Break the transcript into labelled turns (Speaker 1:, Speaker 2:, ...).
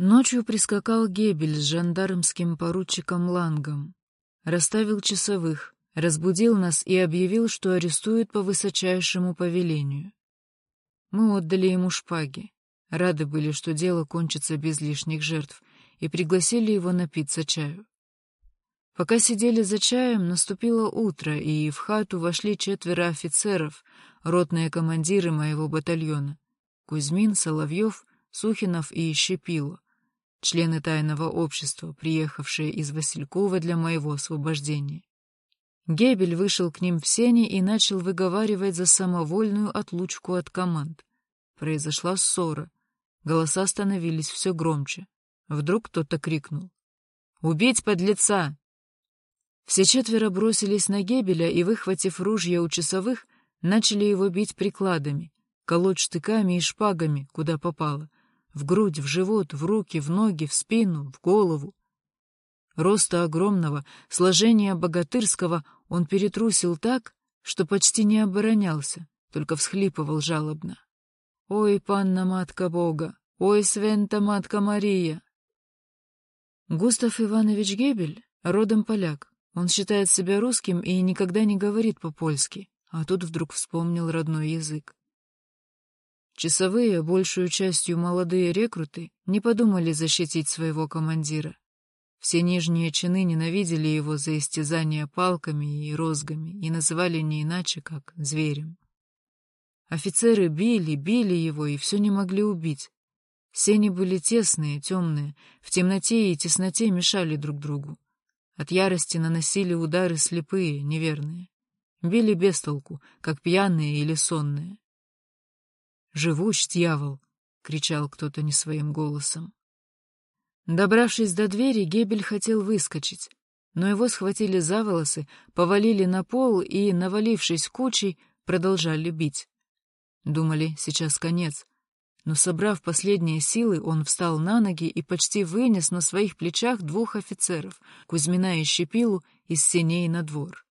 Speaker 1: Ночью прискакал Гебель с жандармским поручиком Лангом. Расставил часовых, разбудил нас и объявил, что арестует по высочайшему повелению. Мы отдали ему шпаги. Рады были, что дело кончится без лишних жертв, и пригласили его напиться чаю. Пока сидели за чаем, наступило утро, и в хату вошли четверо офицеров, ротные командиры моего батальона — Кузьмин, Соловьев, Сухинов и Щепило, члены тайного общества, приехавшие из Василькова для моего освобождения. Гебель вышел к ним в сене и начал выговаривать за самовольную отлучку от команд. Произошла ссора. Голоса становились все громче. Вдруг кто-то крикнул. «Убить подлеца!» Все четверо бросились на Гебеля и, выхватив ружья у часовых, начали его бить прикладами, колоть штыками и шпагами, куда попало. В грудь, в живот, в руки, в ноги, в спину, в голову. Роста огромного, сложения богатырского он перетрусил так, что почти не оборонялся, только всхлипывал жалобно. «Ой, панна матка Бога! Ой, свента матка Мария!» Густав Иванович Гебель родом поляк, он считает себя русским и никогда не говорит по-польски, а тут вдруг вспомнил родной язык. Часовые, большую частью молодые рекруты, не подумали защитить своего командира. Все нижние чины ненавидели его за истязание палками и розгами и называли не иначе, как зверем. Офицеры били, били его и все не могли убить. Сени были тесные, темные, в темноте и тесноте мешали друг другу. От ярости наносили удары слепые, неверные. Били без толку, как пьяные или сонные. «Живущ, дьявол!» — кричал кто-то не своим голосом. Добравшись до двери, Гебель хотел выскочить, но его схватили за волосы, повалили на пол и, навалившись кучей, продолжали бить. Думали, сейчас конец, но, собрав последние силы, он встал на ноги и почти вынес на своих плечах двух офицеров, Кузьмина и Щепилу, из сеней на двор.